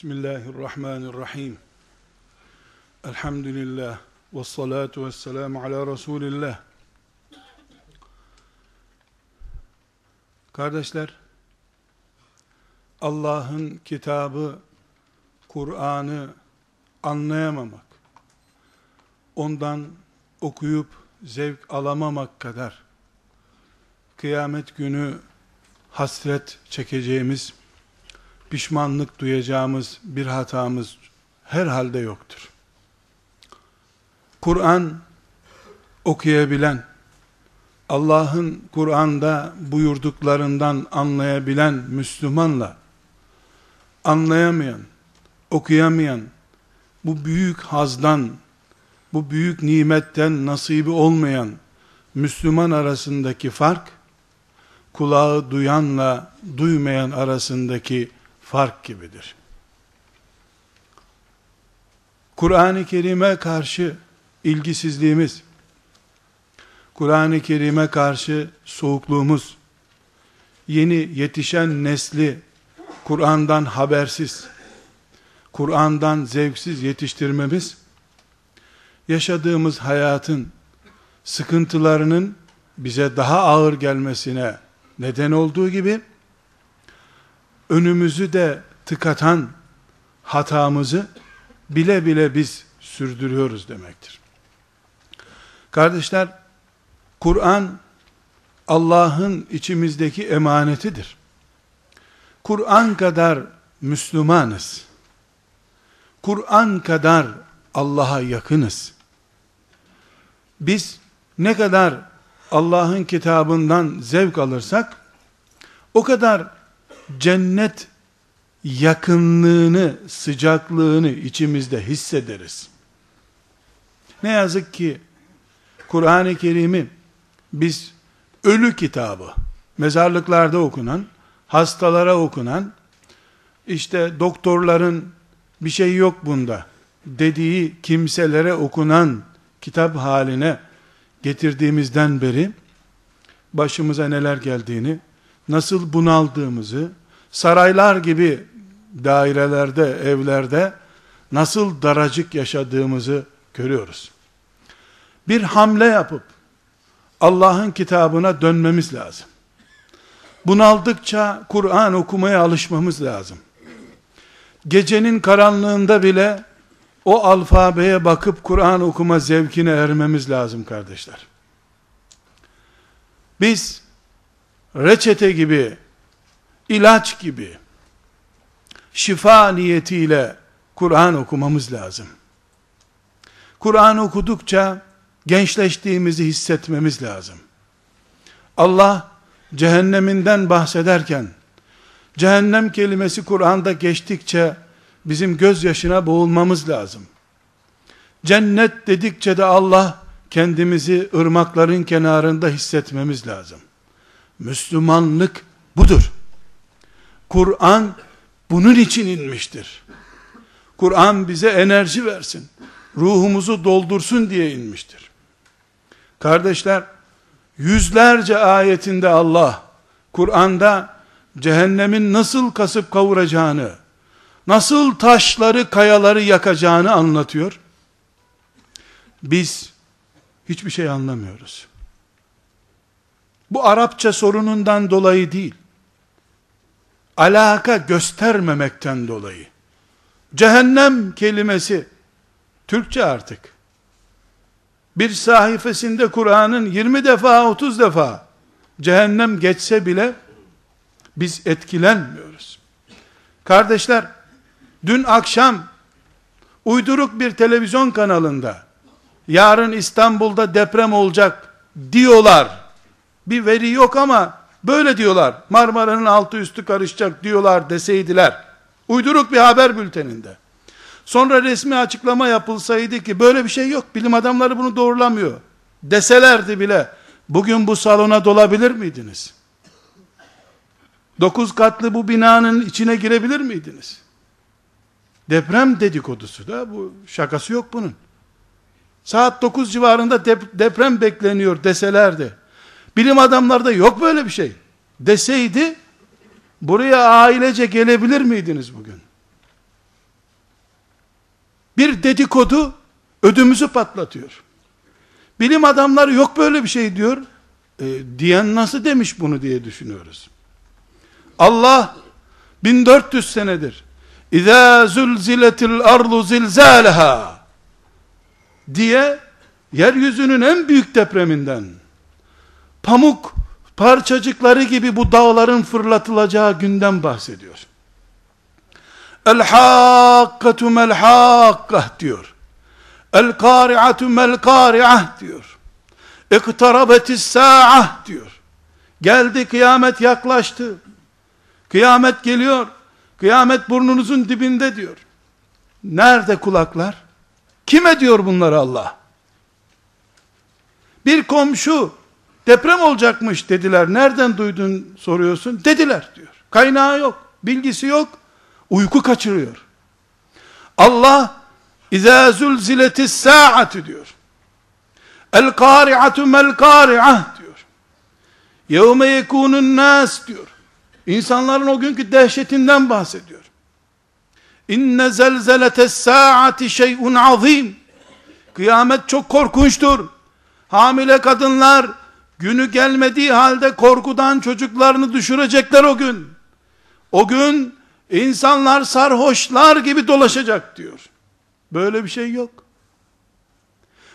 Bismillahirrahmanirrahim. Elhamdülillah. Ve salatu ve selamu ala Resulillah. Kardeşler, Allah'ın kitabı, Kur'an'ı anlayamamak, ondan okuyup zevk alamamak kadar, kıyamet günü hasret çekeceğimiz pişmanlık duyacağımız bir hatamız herhalde yoktur. Kur'an okuyabilen, Allah'ın Kur'an'da buyurduklarından anlayabilen Müslümanla, anlayamayan, okuyamayan, bu büyük hazdan, bu büyük nimetten nasibi olmayan Müslüman arasındaki fark, kulağı duyanla duymayan arasındaki fark gibidir. Kur'an-ı Kerim'e karşı ilgisizliğimiz, Kur'an-ı Kerim'e karşı soğukluğumuz, yeni yetişen nesli Kur'an'dan habersiz, Kur'an'dan zevksiz yetiştirmemiz, yaşadığımız hayatın sıkıntılarının bize daha ağır gelmesine neden olduğu gibi, önümüzü de tıkatan hatamızı bile bile biz sürdürüyoruz demektir. Kardeşler, Kur'an Allah'ın içimizdeki emanetidir. Kur'an kadar Müslümanız. Kur'an kadar Allah'a yakınız. Biz ne kadar Allah'ın kitabından zevk alırsak, o kadar cennet yakınlığını, sıcaklığını içimizde hissederiz. Ne yazık ki Kur'an-ı Kerim'i biz ölü kitabı, mezarlıklarda okunan, hastalara okunan, işte doktorların bir şey yok bunda dediği kimselere okunan kitap haline getirdiğimizden beri başımıza neler geldiğini, nasıl bunaldığımızı, saraylar gibi dairelerde, evlerde nasıl daracık yaşadığımızı görüyoruz. Bir hamle yapıp Allah'ın kitabına dönmemiz lazım. Bunaldıkça Kur'an okumaya alışmamız lazım. Gecenin karanlığında bile o alfabeye bakıp Kur'an okuma zevkine ermemiz lazım kardeşler. Biz reçete gibi ilaç gibi şifa niyetiyle Kur'an okumamız lazım. Kur'an okudukça gençleştiğimizi hissetmemiz lazım. Allah cehenneminden bahsederken cehennem kelimesi Kur'an'da geçtikçe bizim gözyaşına boğulmamız lazım. Cennet dedikçe de Allah kendimizi ırmakların kenarında hissetmemiz lazım. Müslümanlık budur. Kur'an bunun için inmiştir. Kur'an bize enerji versin. Ruhumuzu doldursun diye inmiştir. Kardeşler, yüzlerce ayetinde Allah, Kur'an'da cehennemin nasıl kasıp kavuracağını, nasıl taşları, kayaları yakacağını anlatıyor. Biz hiçbir şey anlamıyoruz. Bu Arapça sorunundan dolayı değil alaka göstermemekten dolayı. Cehennem kelimesi Türkçe artık. Bir sayfasında Kur'an'ın 20 defa 30 defa cehennem geçse bile biz etkilenmiyoruz. Kardeşler, dün akşam uyduruk bir televizyon kanalında yarın İstanbul'da deprem olacak diyorlar. Bir veri yok ama böyle diyorlar. Marmara'nın altı üstü karışacak diyorlar deseydiler. Uyduruk bir haber bülteninde. Sonra resmi açıklama yapılsaydı ki böyle bir şey yok. Bilim adamları bunu doğrulamıyor. Deselerdi bile bugün bu salona dolabilir miydiniz? Dokuz katlı bu binanın içine girebilir miydiniz? Deprem dedikodusu da bu şakası yok bunun. Saat 9 civarında dep deprem bekleniyor deselerdi. Bilim adamlarda yok böyle bir şey. Deseydi buraya ailece gelebilir miydiniz bugün? Bir dedikodu ödümüzü patlatıyor. Bilim adamları yok böyle bir şey diyor. E, diyen nasıl demiş bunu diye düşünüyoruz. Allah 1400 senedir İzâ zulziletil ardu zilzâleha diye yeryüzünün en büyük depreminden pamuk parçacıkları gibi bu dağların fırlatılacağı günden bahsediyor. El hakkatu mel hakkah diyor. El kari'atu mel kari'ah diyor. İktarabetis sa'ah diyor. Geldi kıyamet yaklaştı. Kıyamet geliyor. Kıyamet burnunuzun dibinde diyor. Nerede kulaklar? Kime diyor bunları Allah? Bir komşu deprem olacakmış dediler. Nereden duydun soruyorsun? Dediler diyor. Kaynağı yok. Bilgisi yok. Uyku kaçırıyor. Allah İzâ zulziletis sa'atü diyor. El kâri'atu mel kâri'ah diyor. Yevme yekûnun nâs diyor. İnsanların o günkü dehşetinden bahsediyor. İnne zelzeletes saati şey'un azim. Kıyamet çok korkunçtur. Hamile kadınlar günü gelmediği halde korkudan çocuklarını düşürecekler o gün. O gün insanlar sarhoşlar gibi dolaşacak diyor. Böyle bir şey yok.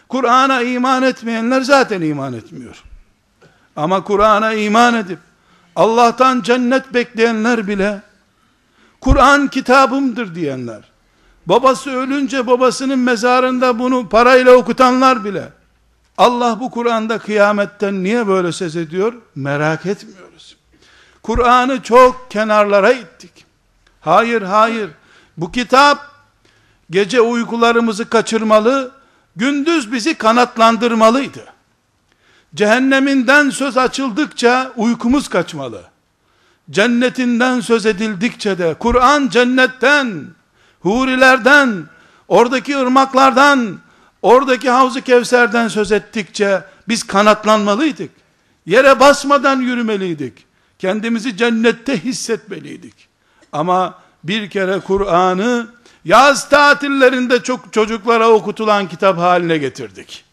Kur'an'a iman etmeyenler zaten iman etmiyor. Ama Kur'an'a iman edip Allah'tan cennet bekleyenler bile Kur'an kitabımdır diyenler babası ölünce babasının mezarında bunu parayla okutanlar bile Allah bu Kur'an'da kıyametten niye böyle söz ediyor? Merak etmiyoruz. Kur'an'ı çok kenarlara ittik. Hayır hayır. Bu kitap gece uykularımızı kaçırmalı gündüz bizi kanatlandırmalıydı. Cehenneminden söz açıldıkça uykumuz kaçmalı. Cennetinden söz edildikçe de Kur'an cennetten, hurilerden, oradaki ırmaklardan, oradaki havzu kevserden söz ettikçe biz kanatlanmalıydık. Yere basmadan yürümeliydik. Kendimizi cennette hissetmeliydik. Ama bir kere Kur'an'ı yaz tatillerinde çok çocuklara okutulan kitap haline getirdik.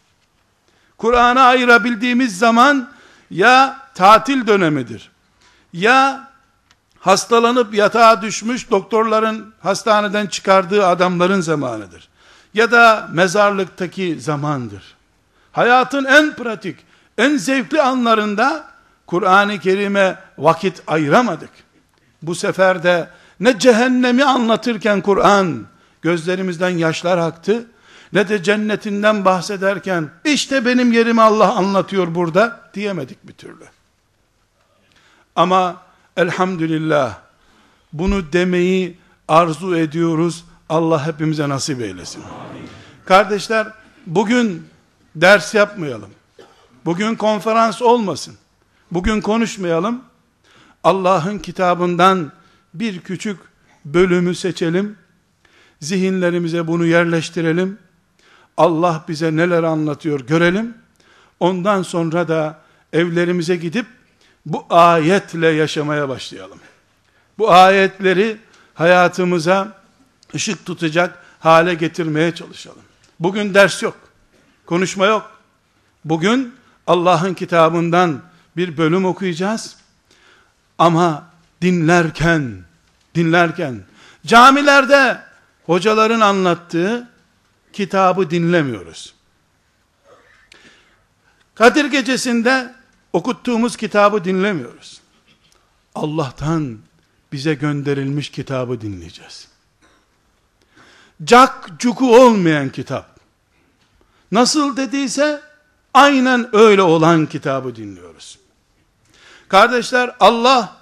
Kur'an'a ayırabildiğimiz zaman ya tatil dönemidir. Ya hastalanıp yatağa düşmüş doktorların hastaneden çıkardığı adamların zamanıdır. Ya da mezarlıktaki zamandır. Hayatın en pratik, en zevkli anlarında Kur'an-ı Kerim'e vakit ayıramadık. Bu sefer de ne cehennemi anlatırken Kur'an gözlerimizden yaşlar aktı ne de cennetinden bahsederken işte benim yerimi Allah anlatıyor burada diyemedik bir türlü. Ama elhamdülillah bunu demeyi arzu ediyoruz. Allah hepimize nasip eylesin. Kardeşler bugün ders yapmayalım. Bugün konferans olmasın. Bugün konuşmayalım. Allah'ın kitabından bir küçük bölümü seçelim. Zihinlerimize bunu yerleştirelim Allah bize neler anlatıyor görelim. Ondan sonra da evlerimize gidip bu ayetle yaşamaya başlayalım. Bu ayetleri hayatımıza ışık tutacak hale getirmeye çalışalım. Bugün ders yok. Konuşma yok. Bugün Allah'ın kitabından bir bölüm okuyacağız. Ama dinlerken dinlerken camilerde hocaların anlattığı kitabı dinlemiyoruz. Kadir gecesinde okuttuğumuz kitabı dinlemiyoruz. Allah'tan bize gönderilmiş kitabı dinleyeceğiz. Cak cuku olmayan kitap. Nasıl dediyse aynen öyle olan kitabı dinliyoruz. Kardeşler Allah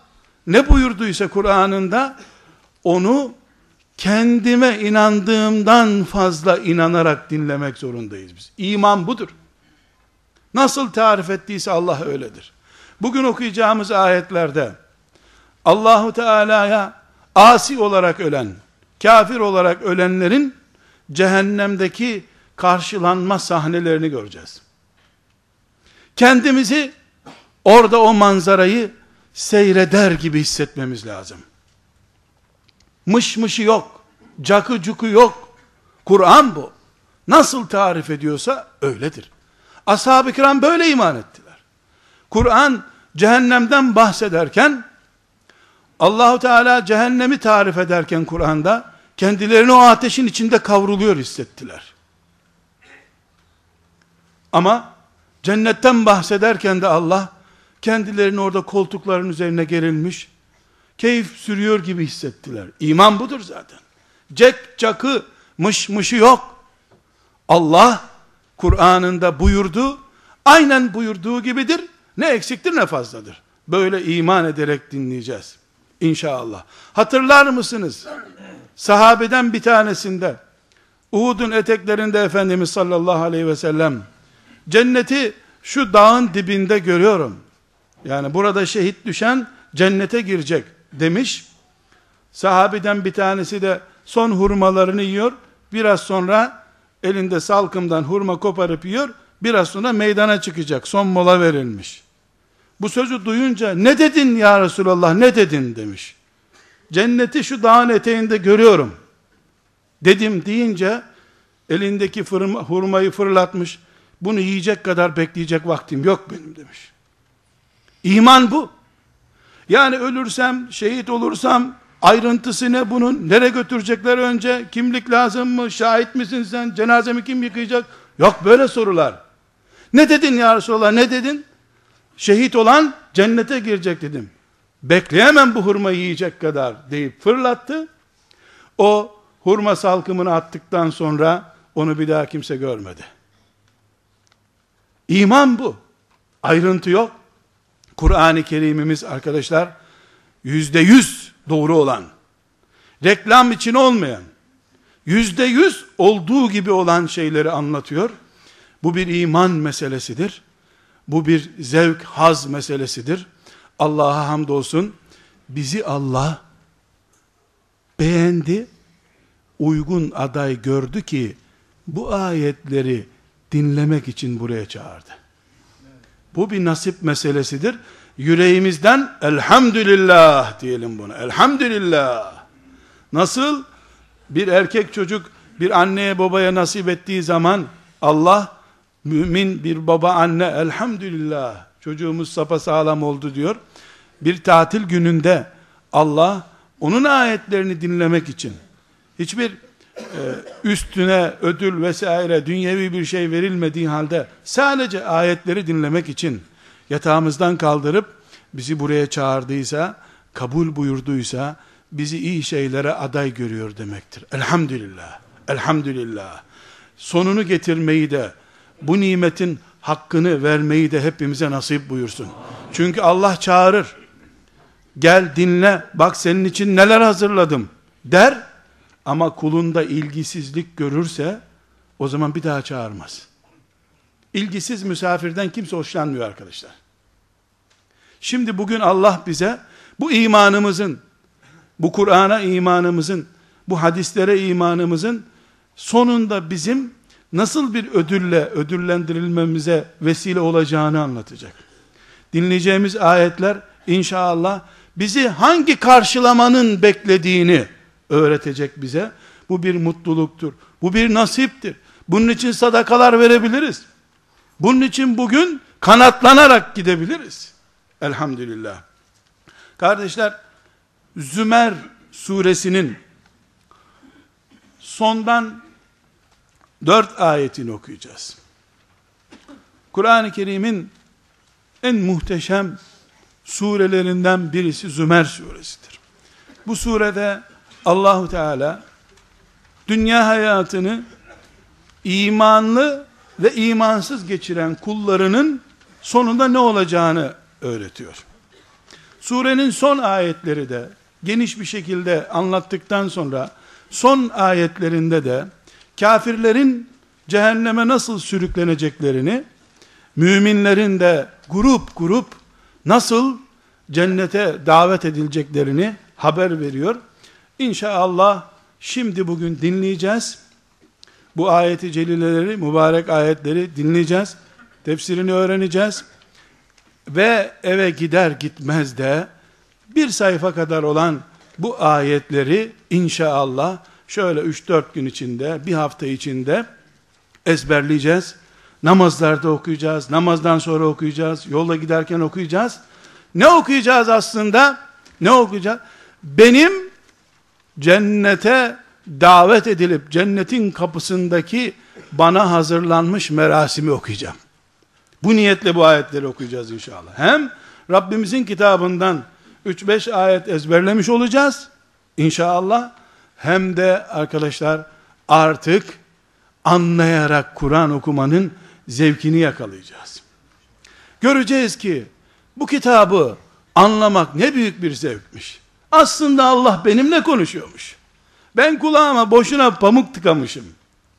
ne buyurduysa Kur'an'ında onu kendime inandığımdan fazla inanarak dinlemek zorundayız biz. İman budur. Nasıl tarif ettiyse Allah öyledir. Bugün okuyacağımız ayetlerde Allahu Teala'ya asi olarak ölen, kafir olarak ölenlerin cehennemdeki karşılanma sahnelerini göreceğiz. Kendimizi orada o manzarayı seyreder gibi hissetmemiz lazım. Mış mışı yok, cakı cuku yok. Kur'an bu. Nasıl tarif ediyorsa öyledir. Ashab-ı kiram böyle iman ettiler. Kur'an cehennemden bahsederken Allahu Teala cehennemi tarif ederken Kur'an'da kendilerini o ateşin içinde kavruluyor hissettiler. Ama cennetten bahsederken de Allah kendilerini orada koltukların üzerine gerilmiş keyif sürüyor gibi hissettiler. İman budur zaten. Cek cakı mış mışı yok. Allah Kur'an'ında buyurdu, aynen buyurduğu gibidir. Ne eksiktir ne fazladır. Böyle iman ederek dinleyeceğiz. İnşallah. Hatırlar mısınız? Sahabeden bir tanesinde Uhud'un eteklerinde Efendimiz sallallahu aleyhi ve sellem cenneti şu dağın dibinde görüyorum. Yani burada şehit düşen cennete girecek demiş. Sahabeden bir tanesi de son hurmalarını yiyor. Biraz sonra elinde salkımdan hurma koparıp yiyor. Biraz sonra meydana çıkacak. Son mola verilmiş. Bu sözü duyunca ne dedin ya Resulallah ne dedin demiş. Cenneti şu dağın eteğinde görüyorum. Dedim deyince elindeki fırma, hurmayı fırlatmış. Bunu yiyecek kadar bekleyecek vaktim yok benim demiş. İman bu. Yani ölürsem, şehit olursam ayrıntısı ne bunun? Nereye götürecekler önce? Kimlik lazım mı? Şahit misin sen? Cenazemi kim yıkayacak? Yok böyle sorular. Ne dedin ya Resulallah ne dedin? Şehit olan cennete girecek dedim. Bekleyemem bu hurmayı yiyecek kadar deyip fırlattı. O hurma salkımını attıktan sonra onu bir daha kimse görmedi. İman bu. Ayrıntı yok. Kur'an-ı Kerimimiz arkadaşlar yüzde yüz doğru olan, reklam için olmayan, yüzde yüz olduğu gibi olan şeyleri anlatıyor. Bu bir iman meselesidir. Bu bir zevk, haz meselesidir. Allah'a hamdolsun bizi Allah beğendi, uygun aday gördü ki bu ayetleri dinlemek için buraya çağırdı. Bu bir nasip meselesidir. Yüreğimizden elhamdülillah diyelim buna. Elhamdülillah. Nasıl bir erkek çocuk bir anneye babaya nasip ettiği zaman Allah mümin bir baba anne elhamdülillah çocuğumuz sağlam oldu diyor. Bir tatil gününde Allah onun ayetlerini dinlemek için hiçbir e, üstüne ödül vesaire dünyevi bir şey verilmediği halde sadece ayetleri dinlemek için yatağımızdan kaldırıp bizi buraya çağırdıysa, kabul buyurduysa bizi iyi şeylere aday görüyor demektir. Elhamdülillah. Elhamdülillah. Sonunu getirmeyi de bu nimetin hakkını vermeyi de hepimize nasip buyursun. Çünkü Allah çağırır. Gel dinle, bak senin için neler hazırladım der. Ama kulunda ilgisizlik görürse o zaman bir daha çağırmaz. İlgisiz misafirden kimse hoşlanmıyor arkadaşlar. Şimdi bugün Allah bize bu imanımızın, bu Kur'an'a imanımızın, bu hadislere imanımızın sonunda bizim nasıl bir ödülle ödüllendirilmemize vesile olacağını anlatacak. Dinleyeceğimiz ayetler inşallah bizi hangi karşılamanın beklediğini öğretecek bize. Bu bir mutluluktur. Bu bir nasiptir. Bunun için sadakalar verebiliriz. Bunun için bugün kanatlanarak gidebiliriz. Elhamdülillah. Kardeşler, Zümer suresinin sondan dört ayetini okuyacağız. Kur'an-ı Kerim'in en muhteşem surelerinden birisi Zümer suresidir. Bu surede Allahu Teala dünya hayatını imanlı ve imansız geçiren kullarının sonunda ne olacağını öğretiyor. Surenin son ayetleri de geniş bir şekilde anlattıktan sonra son ayetlerinde de kafirlerin cehenneme nasıl sürükleneceklerini, müminlerin de grup grup nasıl cennete davet edileceklerini haber veriyor. İnşallah şimdi bugün dinleyeceğiz. Bu ayeti celileleri, mübarek ayetleri dinleyeceğiz. Tefsirini öğreneceğiz. Ve eve gider gitmez de bir sayfa kadar olan bu ayetleri inşallah şöyle 3-4 gün içinde, bir hafta içinde ezberleyeceğiz. Namazlarda okuyacağız, namazdan sonra okuyacağız, yolda giderken okuyacağız. Ne okuyacağız aslında? Ne okuyacağız? Benim cennete davet edilip cennetin kapısındaki bana hazırlanmış merasimi okuyacağım. Bu niyetle bu ayetleri okuyacağız inşallah. Hem Rabbimizin kitabından 3-5 ayet ezberlemiş olacağız inşallah. Hem de arkadaşlar artık anlayarak Kur'an okumanın zevkini yakalayacağız. Göreceğiz ki bu kitabı anlamak ne büyük bir zevkmiş. Aslında Allah benimle konuşuyormuş. Ben kulağıma boşuna pamuk tıkamışım.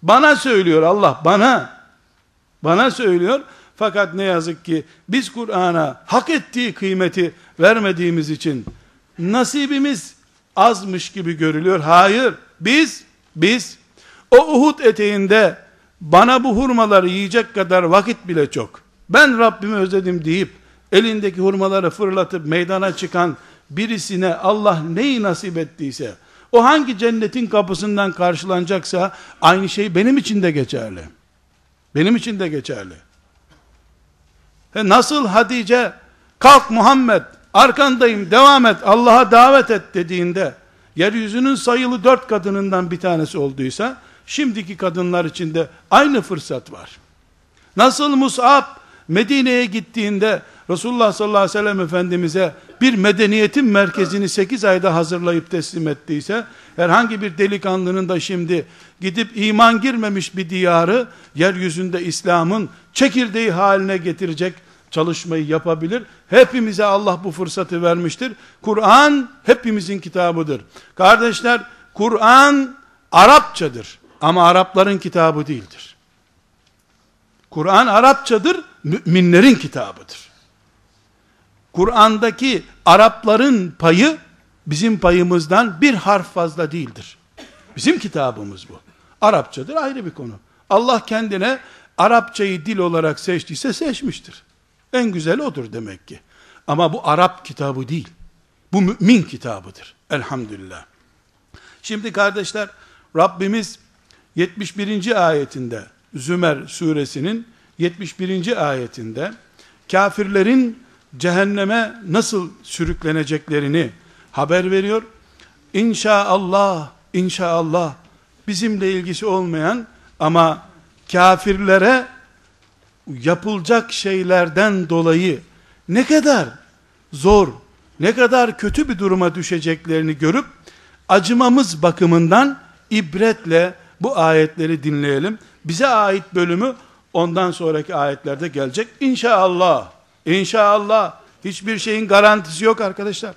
Bana söylüyor Allah bana. Bana söylüyor. Fakat ne yazık ki biz Kur'an'a hak ettiği kıymeti vermediğimiz için nasibimiz azmış gibi görülüyor. Hayır. Biz biz o Uhud eteğinde bana bu hurmaları yiyecek kadar vakit bile çok. Ben Rabbimi özledim deyip elindeki hurmaları fırlatıp meydana çıkan birisine Allah neyi nasip ettiyse o hangi cennetin kapısından karşılanacaksa aynı şey benim için de geçerli. Benim için de geçerli. Ve nasıl Hatice kalk Muhammed arkandayım devam et Allah'a davet et dediğinde yeryüzünün sayılı dört kadınından bir tanesi olduysa şimdiki kadınlar için de aynı fırsat var. Nasıl Mus'ab Medine'ye gittiğinde Resulullah sallallahu aleyhi ve sellem Efendimiz'e bir medeniyetin merkezini 8 ayda hazırlayıp teslim ettiyse, herhangi bir delikanlının da şimdi gidip iman girmemiş bir diyarı, yeryüzünde İslam'ın çekirdeği haline getirecek çalışmayı yapabilir. Hepimize Allah bu fırsatı vermiştir. Kur'an hepimizin kitabıdır. Kardeşler, Kur'an Arapçadır. Ama Arapların kitabı değildir. Kur'an Arapçadır, müminlerin kitabıdır. Kur'an'daki Arapların payı bizim payımızdan bir harf fazla değildir. Bizim kitabımız bu. Arapçadır ayrı bir konu. Allah kendine Arapçayı dil olarak seçtiyse seçmiştir. En güzel odur demek ki. Ama bu Arap kitabı değil. Bu mümin kitabıdır. Elhamdülillah. Şimdi kardeşler Rabbimiz 71. ayetinde Zümer suresinin 71. ayetinde kafirlerin cehenneme nasıl sürükleneceklerini haber veriyor. İnşaallah, inşaallah bizimle ilgisi olmayan ama kafirlere yapılacak şeylerden dolayı ne kadar zor, ne kadar kötü bir duruma düşeceklerini görüp acımamız bakımından ibretle bu ayetleri dinleyelim. Bize ait bölümü ondan sonraki ayetlerde gelecek. İnşallah. İnşallah. Hiçbir şeyin garantisi yok arkadaşlar.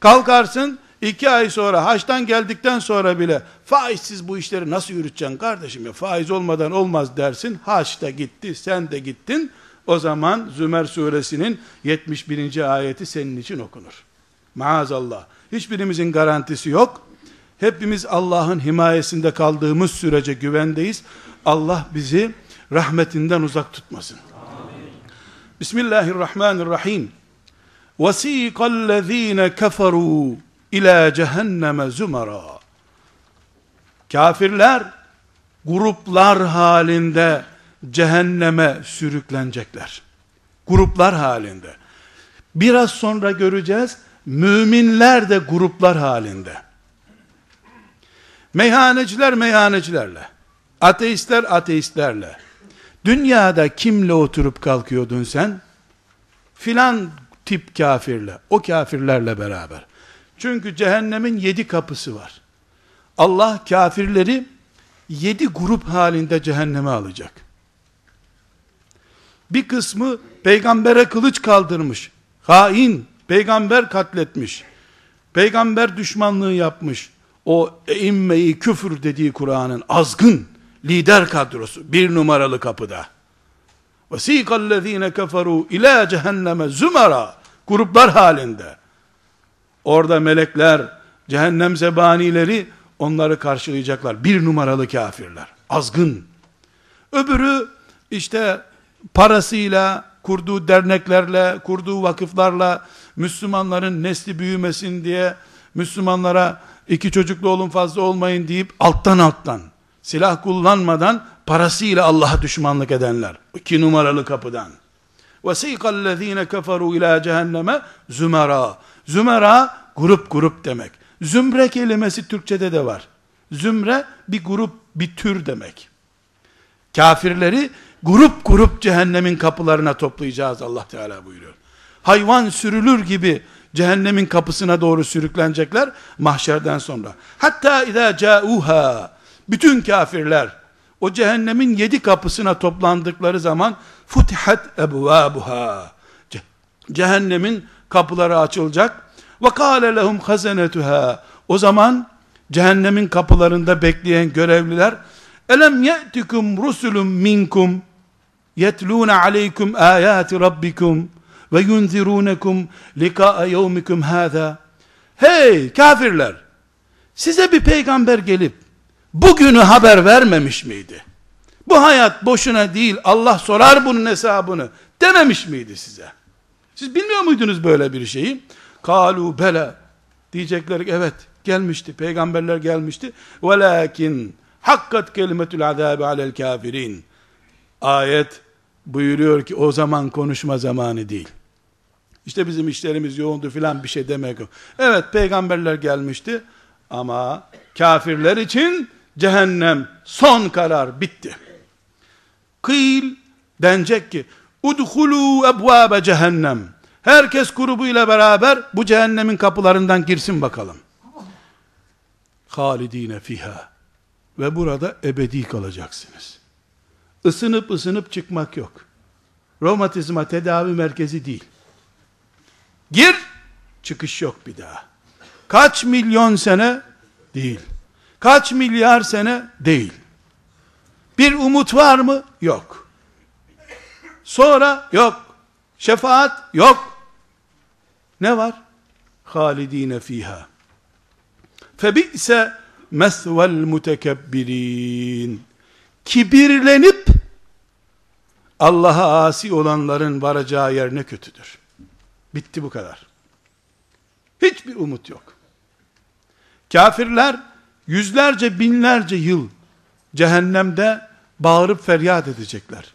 Kalkarsın iki ay sonra haçtan geldikten sonra bile faizsiz bu işleri nasıl yürüteceksin kardeşim ya faiz olmadan olmaz dersin. Haç da gitti sen de gittin. O zaman Zümer suresinin 71. ayeti senin için okunur. Maazallah. Hiçbirimizin garantisi yok. Hepimiz Allah'ın himayesinde kaldığımız sürece güvendeyiz. Allah bizi rahmetinden uzak tutmasın. Bismillahirrahmanirrahim. وَسِيقَ الَّذ۪ينَ كَفَرُوا ila cehenneme zümera. Kafirler gruplar halinde cehenneme sürüklenecekler. Gruplar halinde. Biraz sonra göreceğiz. Müminler de gruplar halinde. Meyhaneciler meyhanecilerle. Ateistler ateistlerle. Dünyada kimle oturup kalkıyordun sen? Filan tip kafirle. O kafirlerle beraber. Çünkü cehennemin yedi kapısı var. Allah kafirleri yedi grup halinde cehenneme alacak. Bir kısmı peygambere kılıç kaldırmış, hain, peygamber katletmiş, peygamber düşmanlığı yapmış, o eimmeyi küfür dediği Kur'an'ın azgın lider kadrosu bir numaralı kapıda. وَس۪يقَ الَّذ۪ينَ كَفَرُوا اِلَى cehenneme zümera gruplar halinde. Orada melekler, cehennem zebanileri onları karşılayacaklar. Bir numaralı kafirler. Azgın. Öbürü işte parasıyla, kurduğu derneklerle, kurduğu vakıflarla Müslümanların nesli büyümesin diye Müslümanlara iki çocuklu olun fazla olmayın deyip alttan alttan silah kullanmadan parasıyla Allah'a düşmanlık edenler. iki numaralı kapıdan. وَسِيقَ الَّذ۪ينَ كَفَرُوا اِلٰى cehenneme zümera. Zümera grup grup demek. Zümre kelimesi Türkçede de var. Zümre bir grup, bir tür demek. Kafirleri grup grup cehennemin kapılarına toplayacağız Allah Teala buyuruyor. Hayvan sürülür gibi cehennemin kapısına doğru sürüklenecekler mahşerden sonra. Hatta idâ câuhâ bütün kafirler o cehennemin yedi kapısına toplandıkları zaman futihat ebvâbuhâ cehennemin kapıları açılacak ve kâle lehum hazenetuhâ o zaman cehennemin kapılarında bekleyen görevliler elem ye'tikum rusulun minkum yetlûne aleykum âyâti rabbikum ve yunzirunekum liqa'a yevmikum hâzâ hey kafirler size bir peygamber gelip bugünü haber vermemiş miydi? Bu hayat boşuna değil, Allah sorar bunun hesabını dememiş miydi size? Siz bilmiyor muydunuz böyle bir şeyi? Kalu bela diyecekler evet gelmişti, peygamberler gelmişti. Velakin hakkat kelimetül azabi alel kafirin. Ayet buyuruyor ki o zaman konuşma zamanı değil. İşte bizim işlerimiz yoğundu filan bir şey demek yok. Evet peygamberler gelmişti ama kafirler için cehennem son karar bitti. Kıyıl denecek ki udhulu ebvabe cehennem. Herkes grubuyla beraber bu cehennemin kapılarından girsin bakalım. Halidine fiha. Ve burada ebedi kalacaksınız. Isınıp ısınıp çıkmak yok. Romatizma tedavi merkezi değil. Gir, çıkış yok bir daha. Kaç milyon sene? Değil. Kaç milyar sene? Değil. Bir umut var mı? Yok. Sonra yok. Şefaat yok. Ne var? Halidine fiha. Febi'se mesvel mutekebbirin. Kibirlenip Allah'a asi olanların varacağı yer ne kötüdür. Bitti bu kadar. Hiçbir umut yok. Kafirler yüzlerce binlerce yıl cehennemde bağırıp feryat edecekler.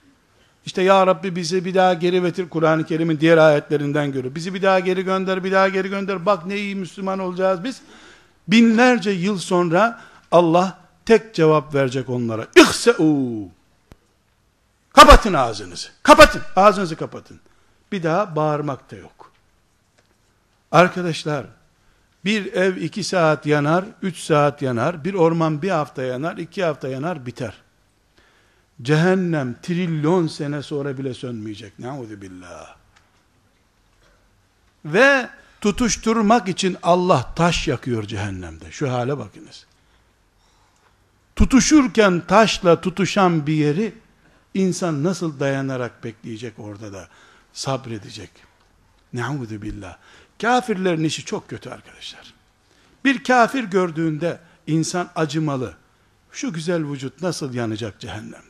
İşte ya Rabbi bizi bir daha geri getir Kur'an-ı Kerim'in diğer ayetlerinden görüyor. Bizi bir daha geri gönder, bir daha geri gönder. Bak ne iyi Müslüman olacağız biz. Binlerce yıl sonra Allah tek cevap verecek onlara. İhse'u. Kapatın ağzınızı. Kapatın. Ağzınızı kapatın. Bir daha bağırmak da yok. Arkadaşlar, bir ev iki saat yanar, üç saat yanar, bir orman bir hafta yanar, iki hafta yanar, biter. Cehennem trilyon sene sonra bile sönmeyecek. Ne'udhu billah. Ve tutuşturmak için Allah taş yakıyor cehennemde. Şu hale bakınız. Tutuşurken taşla tutuşan bir yeri insan nasıl dayanarak bekleyecek orada da sabredecek. Ne'udhu billah. Kafirlerin işi çok kötü arkadaşlar. Bir kafir gördüğünde insan acımalı. Şu güzel vücut nasıl yanacak cehennemde?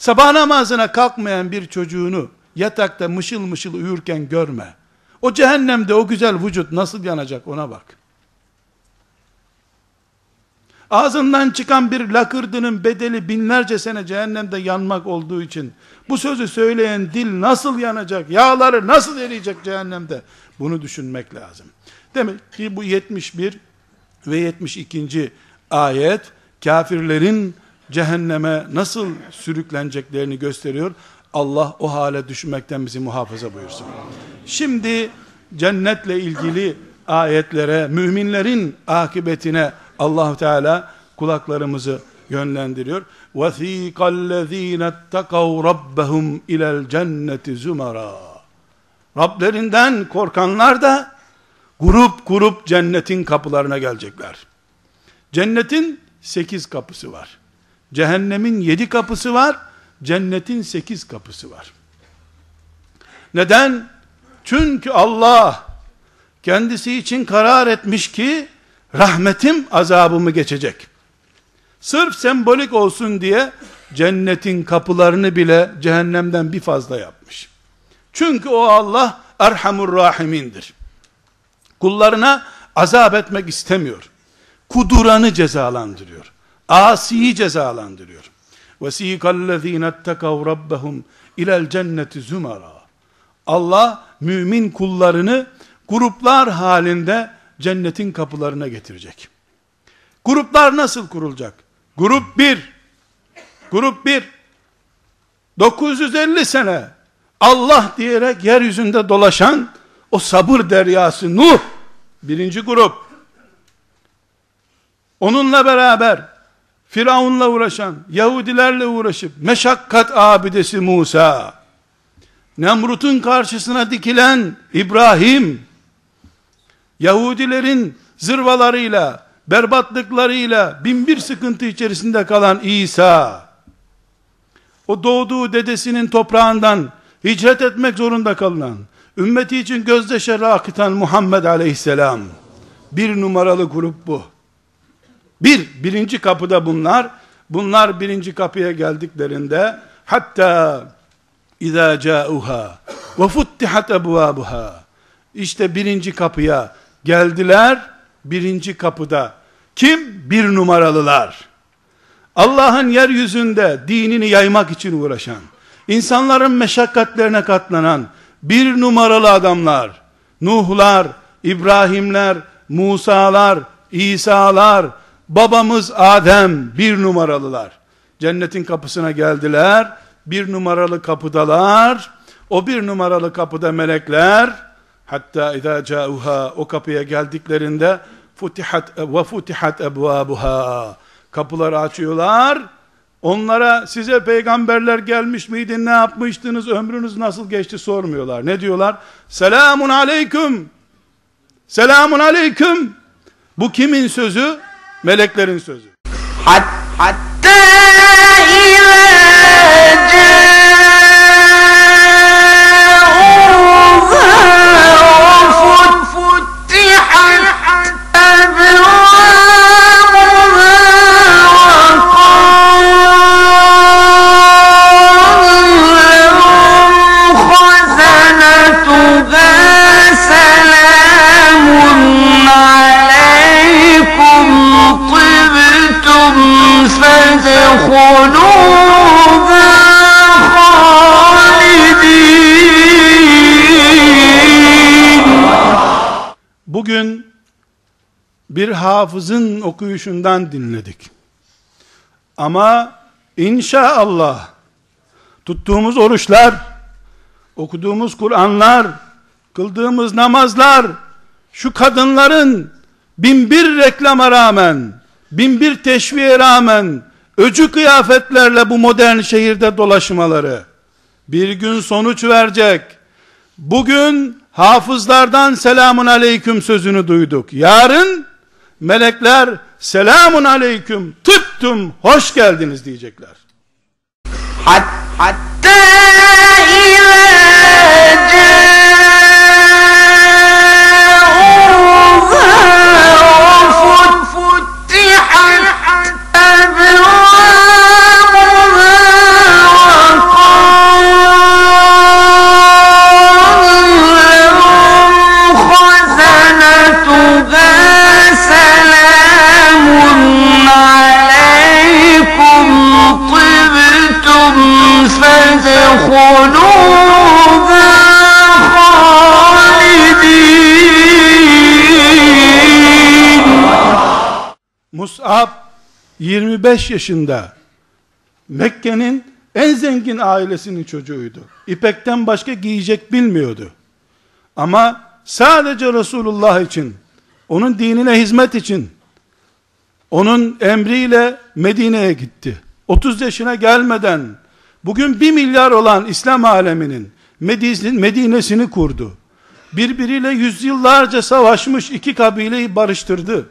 Sabah namazına kalkmayan bir çocuğunu yatakta mışıl mışıl uyurken görme. O cehennemde o güzel vücut nasıl yanacak ona bak. Ağzından çıkan bir lakırdının bedeli binlerce sene cehennemde yanmak olduğu için bu sözü söyleyen dil nasıl yanacak? Yağları nasıl eriyecek cehennemde? Bunu düşünmek lazım. Demek ki bu 71 ve 72. ayet kafirlerin cehenneme nasıl sürükleneceklerini gösteriyor. Allah o hale düşmekten bizi muhafaza buyursun. Şimdi cennetle ilgili ayetlere, müminlerin akıbetine allah Teala kulaklarımızı yönlendiriyor. وَثِيقَ الَّذ۪ينَ اتَّقَوْ رَبَّهُمْ اِلَى الْجَنَّةِ زُمَرًا Rablerinden korkanlar da grup grup cennetin kapılarına gelecekler. Cennetin sekiz kapısı var. Cehennemin yedi kapısı var. Cennetin sekiz kapısı var. Neden? Çünkü Allah kendisi için karar etmiş ki rahmetim azabımı geçecek. Sırf sembolik olsun diye cennetin kapılarını bile cehennemden bir fazla yapmış. Çünkü o Allah Erhamur Rahimindir. Kullarına azap etmek istemiyor. Kuduranı cezalandırıyor. Asiyi cezalandırıyor. وَس۪يقَ الَّذ۪ينَ اتَّقَوْ رَبَّهُمْ اِلَى الْجَنَّةِ زُمَرًا Allah mümin kullarını gruplar halinde cennetin kapılarına getirecek. Gruplar nasıl kurulacak? Grup 1 Grup 1 950 sene Allah diyerek yeryüzünde dolaşan o sabır deryası Nuh birinci grup onunla beraber Firavun'la uğraşan Yahudilerle uğraşıp meşakkat abidesi Musa Nemrut'un karşısına dikilen İbrahim Yahudilerin zırvalarıyla berbatlıklarıyla binbir sıkıntı içerisinde kalan İsa o doğduğu dedesinin toprağından hicret etmek zorunda kalınan ümmeti için gözyaşları akıtan Muhammed aleyhisselam bir numaralı grup bu bir, birinci kapıda bunlar. Bunlar birinci kapıya geldiklerinde hatta câuhâ ve futtihat ebvâbuhâ. İşte birinci kapıya geldiler. Birinci kapıda kim? Bir numaralılar. Allah'ın yeryüzünde dinini yaymak için uğraşan insanların meşakkatlerine katlanan bir numaralı adamlar. Nuhlar, İbrahimler, Musalar, İsa'lar, babamız Adem bir numaralılar. Cennetin kapısına geldiler. Bir numaralı kapıdalar. O bir numaralı kapıda melekler hatta idâ câuhâ o kapıya geldiklerinde futihat ve futihat ebvâbuhâ kapıları açıyorlar. Onlara size peygamberler gelmiş miydi, ne yapmıştınız, ömrünüz nasıl geçti sormuyorlar. Ne diyorlar? Selamun aleyküm. Selamun aleyküm. Bu kimin sözü? Meleklerin sözü. Hat, hatta Bugün hafızın okuyuşundan dinledik. Ama inşallah tuttuğumuz oruçlar, okuduğumuz Kur'anlar, kıldığımız namazlar, şu kadınların bin bir reklama rağmen, bin bir teşviğe rağmen, öcü kıyafetlerle bu modern şehirde dolaşmaları, bir gün sonuç verecek. Bugün hafızlardan selamun aleyküm sözünü duyduk. Yarın melekler selamun aleyküm tıptım hoş geldiniz diyecekler. Hat, hatta Mus'ab 25 yaşında Mekke'nin en zengin ailesinin çocuğuydu. İpekten başka giyecek bilmiyordu. Ama sadece Resulullah için, onun dinine hizmet için, onun emriyle Medine'ye gitti. 30 yaşına gelmeden, bugün 1 milyar olan İslam aleminin, Medine'sini kurdu. Birbiriyle yüzyıllarca savaşmış iki kabileyi barıştırdı.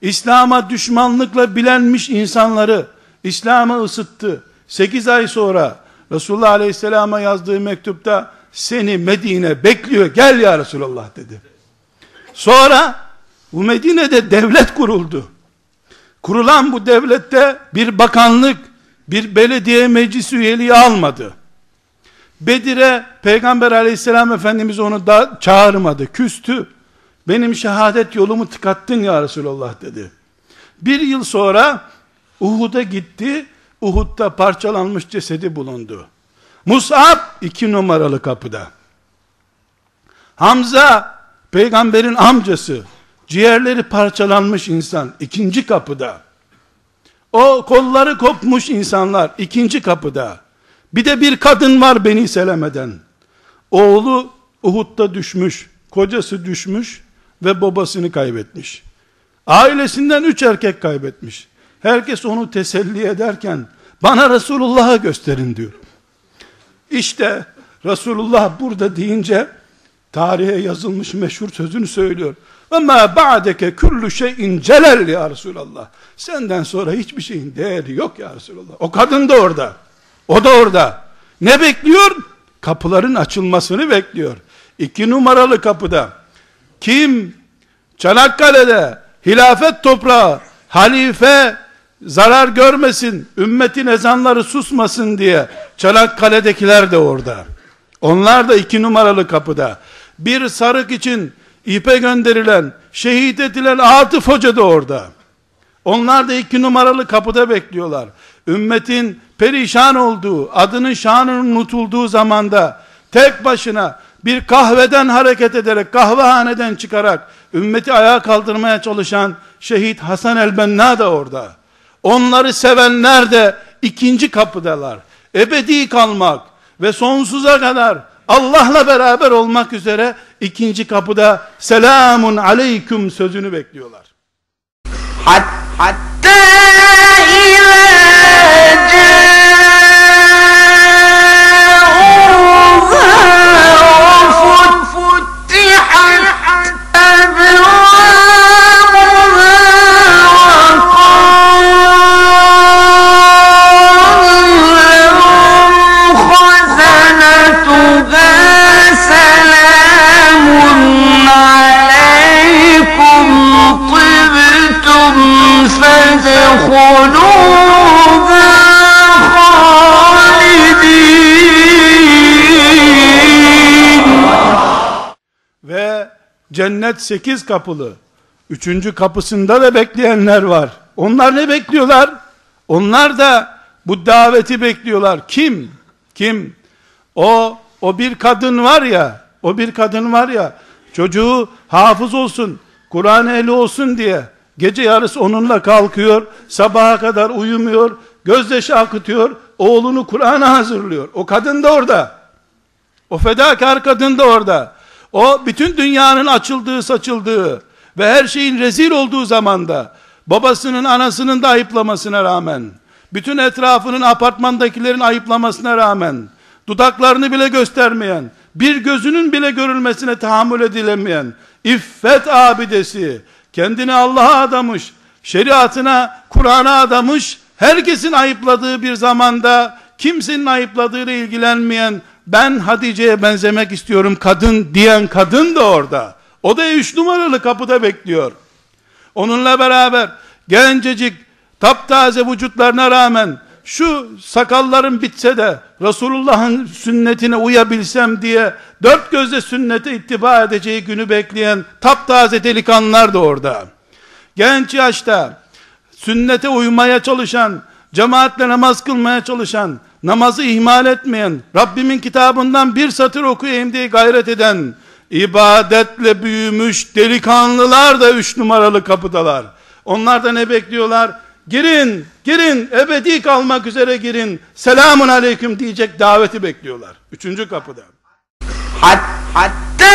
İslam'a düşmanlıkla bilenmiş insanları İslam'a ısıttı. 8 ay sonra Resulullah Aleyhisselam'a yazdığı mektupta seni Medine bekliyor gel ya Resulullah dedi. Sonra bu Medine'de devlet kuruldu. Kurulan bu devlette bir bakanlık, bir belediye meclis üyeliği almadı. Bedir'e Peygamber aleyhisselam Efendimiz onu da çağırmadı, küstü. Benim şehadet yolumu tıkattın ya Resulullah dedi. Bir yıl sonra Uhud'a gitti, Uhud'da parçalanmış cesedi bulundu. Mus'ab iki numaralı kapıda. Hamza peygamberin amcası ciğerleri parçalanmış insan ikinci kapıda. O kolları kopmuş insanlar ikinci kapıda. Bir de bir kadın var Beni Seleme'den. Oğlu Uhud'da düşmüş, kocası düşmüş ve babasını kaybetmiş. Ailesinden üç erkek kaybetmiş. Herkes onu teselli ederken bana Resulullah'a gösterin diyor. İşte Resulullah burada deyince tarihe yazılmış meşhur sözünü söylüyor. Ma ba'deke kullu şeyin celal ya Resulallah. Senden sonra hiçbir şeyin değeri yok ya Resulallah. O kadın da orada. O da orada. Ne bekliyor? Kapıların açılmasını bekliyor. İki numaralı kapıda. Kim Çanakkale'de hilafet toprağı halife zarar görmesin, ümmetin ezanları susmasın diye Çanakkale'dekiler de orada. Onlar da iki numaralı kapıda. Bir sarık için ipe gönderilen, şehit edilen Atıf Hoca da orada. Onlar da iki numaralı kapıda bekliyorlar. Ümmetin perişan olduğu, adının şanının unutulduğu zamanda tek başına bir kahveden hareket ederek, kahvehaneden çıkarak ümmeti ayağa kaldırmaya çalışan şehit Hasan el-Benna da orada. Onları sevenler de ikinci kapıdalar. Ebedi kalmak ve sonsuza kadar Allah'la beraber olmak üzere ikinci kapıda selamun aleyküm sözünü bekliyorlar. Hat, hatta Ve cennet sekiz kapılı. Üçüncü kapısında da bekleyenler var. Onlar ne bekliyorlar? Onlar da bu daveti bekliyorlar. Kim? Kim? O, o bir kadın var ya, o bir kadın var ya, çocuğu hafız olsun, Kur'an ehli olsun diye, Gece yarısı onunla kalkıyor, sabaha kadar uyumuyor, gözyaşı akıtıyor, oğlunu Kur'an'a hazırlıyor. O kadın da orada. O fedakar kadın da orada. O bütün dünyanın açıldığı saçıldığı ve her şeyin rezil olduğu zamanda babasının anasının da ayıplamasına rağmen bütün etrafının apartmandakilerin ayıplamasına rağmen dudaklarını bile göstermeyen bir gözünün bile görülmesine tahammül edilemeyen iffet abidesi kendini Allah'a adamış, şeriatına, Kur'an'a adamış, herkesin ayıpladığı bir zamanda, kimsenin ayıpladığıyla ilgilenmeyen, ben Hatice'ye benzemek istiyorum kadın diyen kadın da orada. O da üç numaralı kapıda bekliyor. Onunla beraber gencecik, taptaze vücutlarına rağmen, şu sakallarım bitse de Resulullah'ın sünnetine uyabilsem diye dört gözle sünnete ittiba edeceği günü bekleyen taptaze delikanlılar da orada. Genç yaşta sünnete uymaya çalışan, cemaatle namaz kılmaya çalışan, namazı ihmal etmeyen, Rabbimin kitabından bir satır okuyayım diye gayret eden, ibadetle büyümüş delikanlılar da üç numaralı kapıdalar. Onlar da ne bekliyorlar? Girin, girin, ebedi kalmak üzere girin. Selamun aleyküm diyecek daveti bekliyorlar. Üçüncü kapıda. Hat, hatta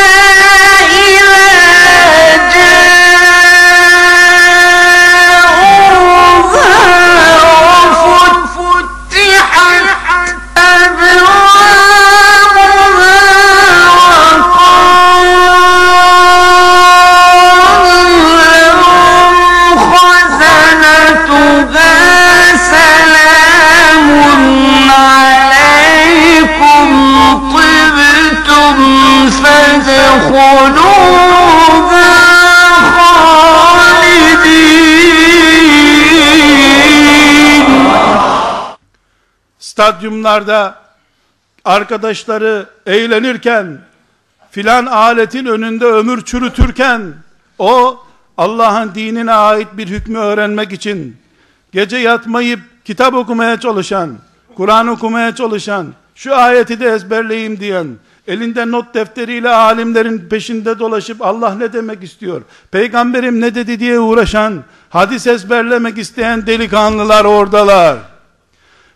Stadyumlarda arkadaşları eğlenirken filan aletin önünde ömür çürütürken o Allah'ın dinine ait bir hükmü öğrenmek için gece yatmayıp kitap okumaya çalışan, Kur'an okumaya çalışan, şu ayeti de ezberleyeyim diyen, elinde not defteriyle alimlerin peşinde dolaşıp Allah ne demek istiyor, peygamberim ne dedi diye uğraşan, hadis ezberlemek isteyen delikanlılar oradalar.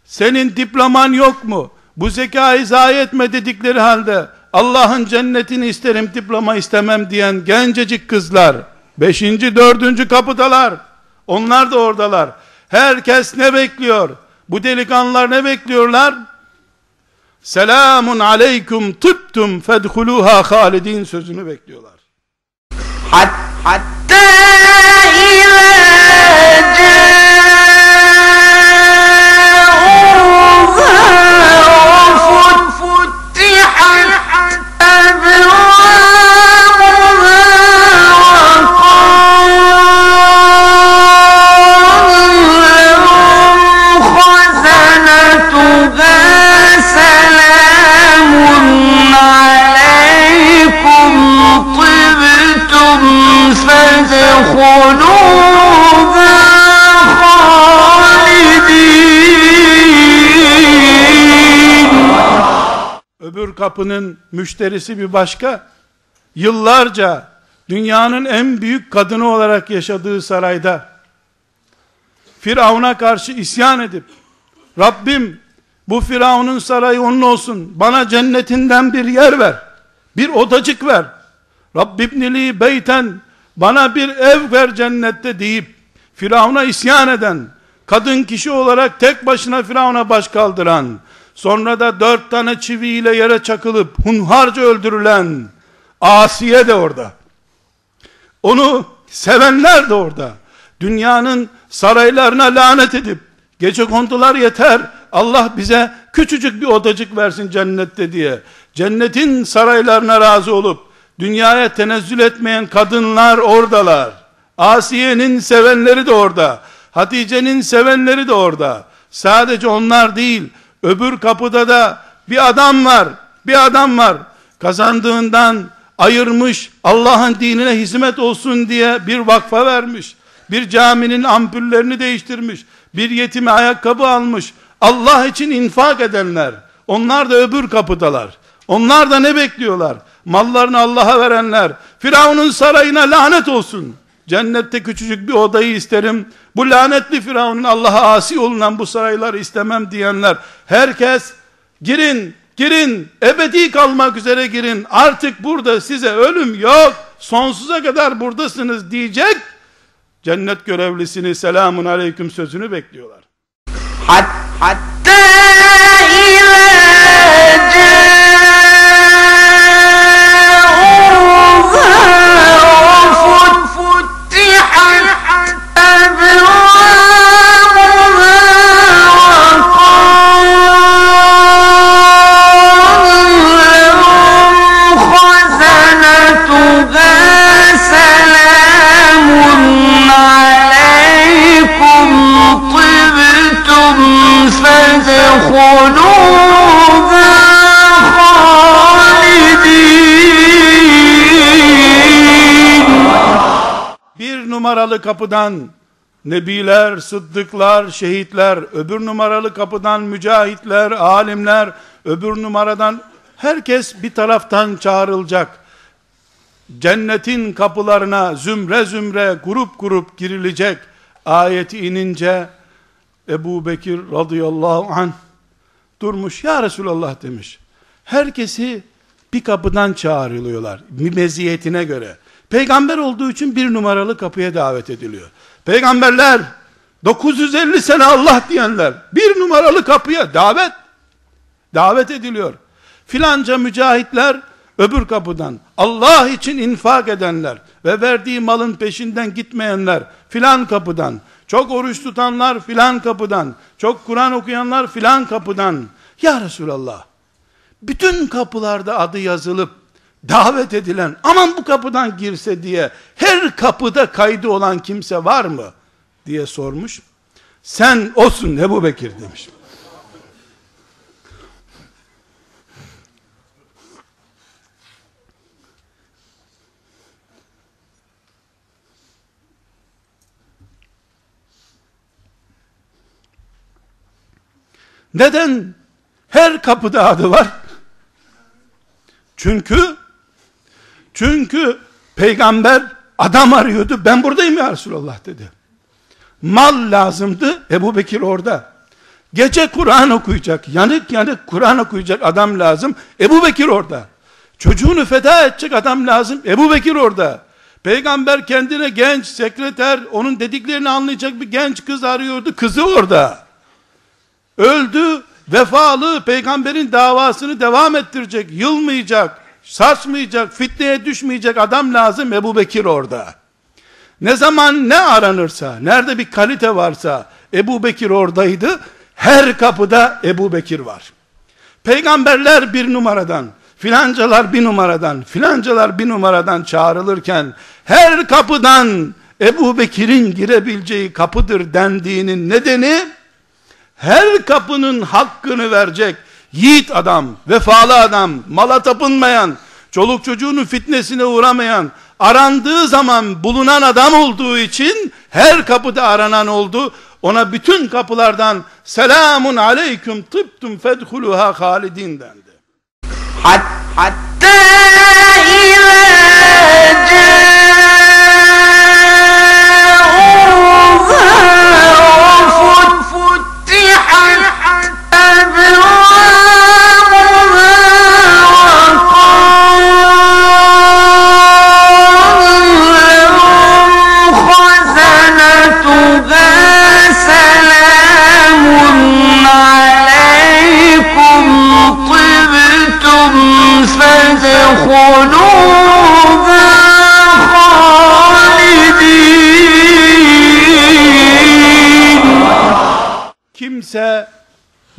Senin diploman yok mu? Bu zekayı zayi etme dedikleri halde Allah'ın cennetini isterim diploma istemem diyen gencecik kızlar. Beşinci dördüncü kapıdalar. Onlar da oradalar. Herkes ne bekliyor? Bu delikanlılar ne bekliyorlar selamun aleyküm tıptum fedhuluha halidin sözünü bekliyorlar. Hat, hatta Öbür kapının müşterisi bir başka. Yıllarca dünyanın en büyük kadını olarak yaşadığı sarayda Firavun'a karşı isyan edip Rabbim bu Firavun'un sarayı onun olsun. Bana cennetinden bir yer ver. Bir odacık ver. Rabbibnili beyten bana bir ev ver cennette deyip Firavun'a isyan eden, kadın kişi olarak tek başına Firavun'a baş kaldıran, sonra da dört tane çiviyle yere çakılıp hunharca öldürülen Asiye de orada. Onu sevenler de orada. Dünyanın saraylarına lanet edip, gece kondular yeter, Allah bize küçücük bir odacık versin cennette diye, cennetin saraylarına razı olup, dünyaya tenezzül etmeyen kadınlar oradalar. Asiye'nin sevenleri de orada. Hatice'nin sevenleri de orada. Sadece onlar değil, öbür kapıda da bir adam var. Bir adam var. Kazandığından ayırmış, Allah'ın dinine hizmet olsun diye bir vakfa vermiş. Bir caminin ampullerini değiştirmiş. Bir yetime ayakkabı almış. Allah için infak edenler. Onlar da öbür kapıdalar. Onlar da ne bekliyorlar? Mallarını Allah'a verenler. Firavun'un sarayına lanet olsun. Cennette küçücük bir odayı isterim. Bu lanetli Firavun'un Allah'a asi olunan bu sarayları istemem diyenler. Herkes girin, girin, ebedi kalmak üzere girin. Artık burada size ölüm yok. Sonsuza kadar buradasınız diyecek. Cennet görevlisini selamun aleyküm sözünü bekliyorlar. Hat, hatta Bir numaralı kapıdan nebiler, sıddıklar, şehitler, öbür numaralı kapıdan mücahitler, alimler, öbür numaradan herkes bir taraftan çağrılacak. Cennetin kapılarına zümre zümre, grup grup girilecek. Ayeti inince Ebu Bekir radıyallahu anh durmuş ya Resulallah demiş. Herkesi bir kapıdan çağrılıyorlar. Bir meziyetine göre. Peygamber olduğu için bir numaralı kapıya davet ediliyor. Peygamberler 950 sene Allah diyenler bir numaralı kapıya davet davet ediliyor. Filanca mücahitler öbür kapıdan Allah için infak edenler ve verdiği malın peşinden gitmeyenler filan kapıdan çok oruç tutanlar filan kapıdan çok Kur'an okuyanlar filan kapıdan ya Resulallah bütün kapılarda adı yazılıp davet edilen aman bu kapıdan girse diye her kapıda kaydı olan kimse var mı diye sormuş. Sen olsun Ebu Bekir demiş. Neden her kapıda adı var? Çünkü çünkü peygamber adam arıyordu. Ben buradayım ya Resulallah dedi. Mal lazımdı. Ebu Bekir orada. Gece Kur'an okuyacak, yanık yanık Kur'an okuyacak adam lazım. Ebu Bekir orada. Çocuğunu feda edecek adam lazım. Ebu Bekir orada. Peygamber kendine genç, sekreter, onun dediklerini anlayacak bir genç kız arıyordu. Kızı orada. Öldü, vefalı, peygamberin davasını devam ettirecek, yılmayacak, sarsmayacak, fitneye düşmeyecek adam lazım. Ebu Bekir orada. Ne zaman ne aranırsa, nerede bir kalite varsa, Ebu Bekir oradaydı. Her kapıda Ebu Bekir var. Peygamberler bir numaradan, filancalar bir numaradan, filancalar bir numaradan çağrılırken, her kapıdan Ebu Bekir'in girebileceği kapıdır dendiğinin nedeni, her kapının hakkını verecek, yiğit adam, vefalı adam, mala tapınmayan, çoluk çocuğunun fitnesine uğramayan, arandığı zaman bulunan adam olduğu için, her kapıda aranan oldu, ona bütün kapılardan selamun aleyküm tıptum fedhuluha halidin dendi. Hat, hatta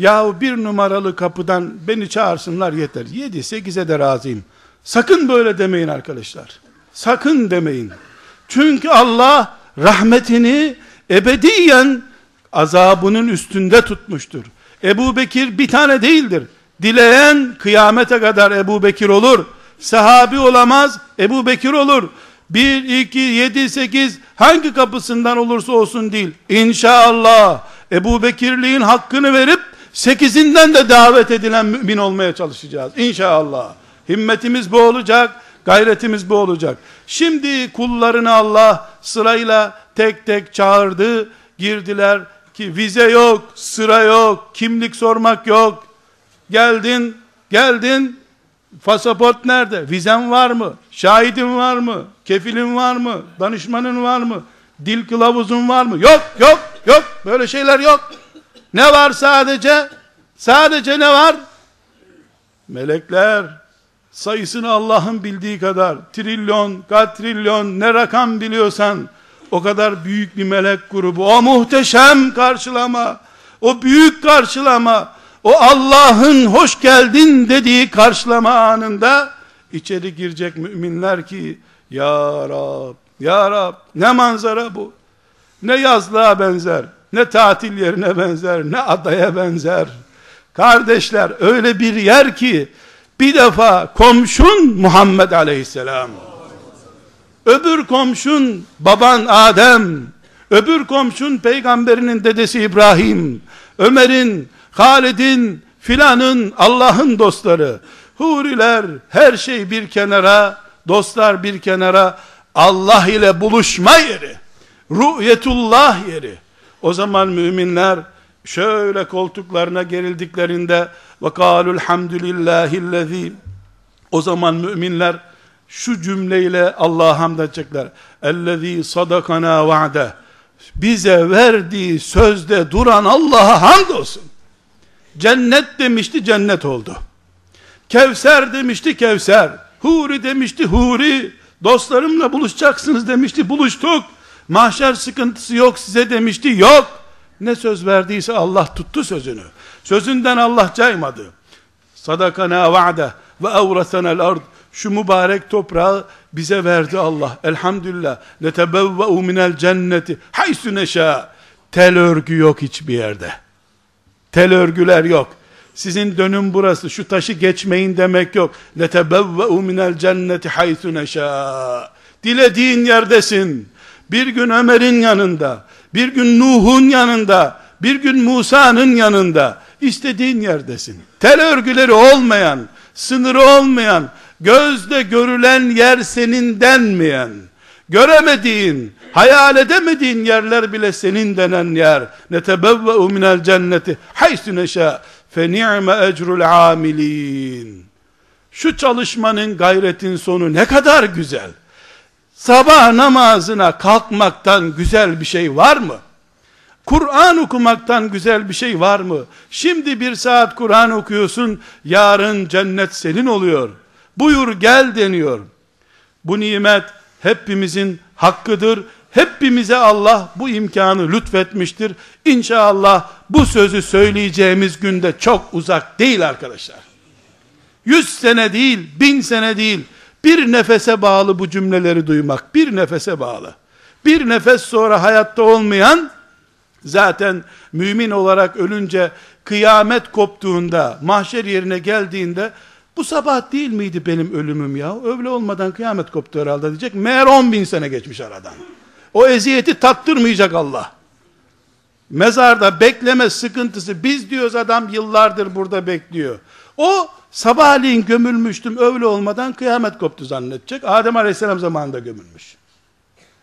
yahu bir numaralı kapıdan beni çağırsınlar yeter. Yedi sekize de razıyım. Sakın böyle demeyin arkadaşlar. Sakın demeyin. Çünkü Allah rahmetini ebediyen azabının üstünde tutmuştur. Ebu Bekir bir tane değildir. Dileyen kıyamete kadar Ebu Bekir olur. Sahabi olamaz, Ebu Bekir olur. 1, 2, 7, 8 hangi kapısından olursa olsun değil. İnşallah Ebu Bekirliğin hakkını verip sekizinden de davet edilen mümin olmaya çalışacağız. İnşallah. Himmetimiz bu olacak, gayretimiz bu olacak. Şimdi kullarını Allah sırayla tek tek çağırdı, girdiler ki vize yok, sıra yok, kimlik sormak yok. Geldin, geldin, pasaport nerede? Vizen var mı? Şahidin var mı? Kefilin var mı? Danışmanın var mı? Dil kılavuzun var mı? Yok, yok, yok. Böyle şeyler yok. Ne var sadece? Sadece ne var? Melekler sayısını Allah'ın bildiği kadar trilyon, katrilyon ne rakam biliyorsan o kadar büyük bir melek grubu. O muhteşem karşılama, o büyük karşılama, o Allah'ın hoş geldin dediği karşılama anında içeri girecek müminler ki Ya Rab, Ya Rab ne manzara bu? Ne yazlığa benzer, ne tatil yerine benzer, ne adaya benzer. Kardeşler öyle bir yer ki bir defa komşun Muhammed Aleyhisselam. Öbür komşun baban Adem. Öbür komşun peygamberinin dedesi İbrahim. Ömer'in, Halid'in, filanın, Allah'ın dostları. Huriler, her şey bir kenara, dostlar bir kenara, Allah ile buluşma yeri, ru'yetullah yeri. O zaman müminler şöyle koltuklarına gerildiklerinde ve kâlul hamdülillâhillezî o zaman müminler şu cümleyle Allah'a hamd edecekler. Ellezî sadakana va'de bize verdiği sözde duran Allah'a hamd olsun. Cennet demişti cennet oldu. Kevser demişti Kevser. Huri demişti Huri. Dostlarımla buluşacaksınız demişti buluştuk. Mahşer sıkıntısı yok size demişti yok. Ne söz verdiyse Allah tuttu sözünü. Sözünden Allah caymadı. Sadakana va'de ve evresenel ard. Şu mübarek toprağı bize verdi Allah. Elhamdülillah. Letebevve'u minel cenneti haysu neşâ. Tel örgü yok hiçbir yerde. Tel örgüler yok. Sizin dönüm burası. Şu taşı geçmeyin demek yok. Letebevve'u minel cenneti haysu neşâ. Dilediğin yerdesin. Bir gün Ömer'in yanında, bir gün Nuh'un yanında, bir gün Musa'nın yanında, istediğin yerdesin. Tel örgüleri olmayan, sınırı olmayan, gözde görülen yer senin denmeyen, göremediğin, hayal edemediğin yerler bile senin denen yer. Netebevve'u minel cenneti haysu neşâ fe ni'me ecrul amilin. Şu çalışmanın gayretin sonu ne kadar güzel. Sabah namazına kalkmaktan güzel bir şey var mı? Kur'an okumaktan güzel bir şey var mı? Şimdi bir saat Kur'an okuyorsun, yarın cennet senin oluyor. Buyur gel deniyor. Bu nimet hepimizin hakkıdır. Hepimize Allah bu imkanı lütfetmiştir. İnşallah bu sözü söyleyeceğimiz günde çok uzak değil arkadaşlar. Yüz sene değil, bin sene değil, bir nefese bağlı bu cümleleri duymak, bir nefese bağlı. Bir nefes sonra hayatta olmayan, zaten mümin olarak ölünce, kıyamet koptuğunda, mahşer yerine geldiğinde, bu sabah değil miydi benim ölümüm ya? Öyle olmadan kıyamet koptu herhalde diyecek. Meğer on bin sene geçmiş aradan. O eziyeti tattırmayacak Allah. Mezarda bekleme sıkıntısı, biz diyoruz adam yıllardır burada bekliyor. O sabahleyin gömülmüştüm öyle olmadan kıyamet koptu zannedecek. Adem aleyhisselam zamanında gömülmüş.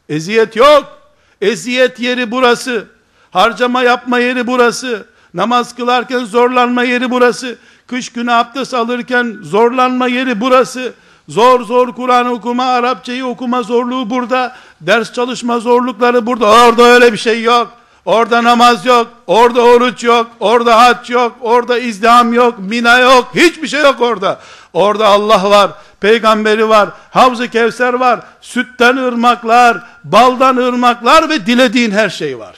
Eziyet yok. Eziyet yeri burası. Harcama yapma yeri burası. Namaz kılarken zorlanma yeri burası. Kış günü abdest alırken zorlanma yeri burası. Zor zor Kur'an okuma, Arapçayı okuma zorluğu burada. Ders çalışma zorlukları burada. Orada öyle bir şey yok. Orada namaz yok, orada oruç yok, orada hac yok, orada izdiham yok, mina yok, hiçbir şey yok orada. Orada Allah var, peygamberi var, Havz-ı Kevser var, sütten ırmaklar, baldan ırmaklar ve dilediğin her şey var.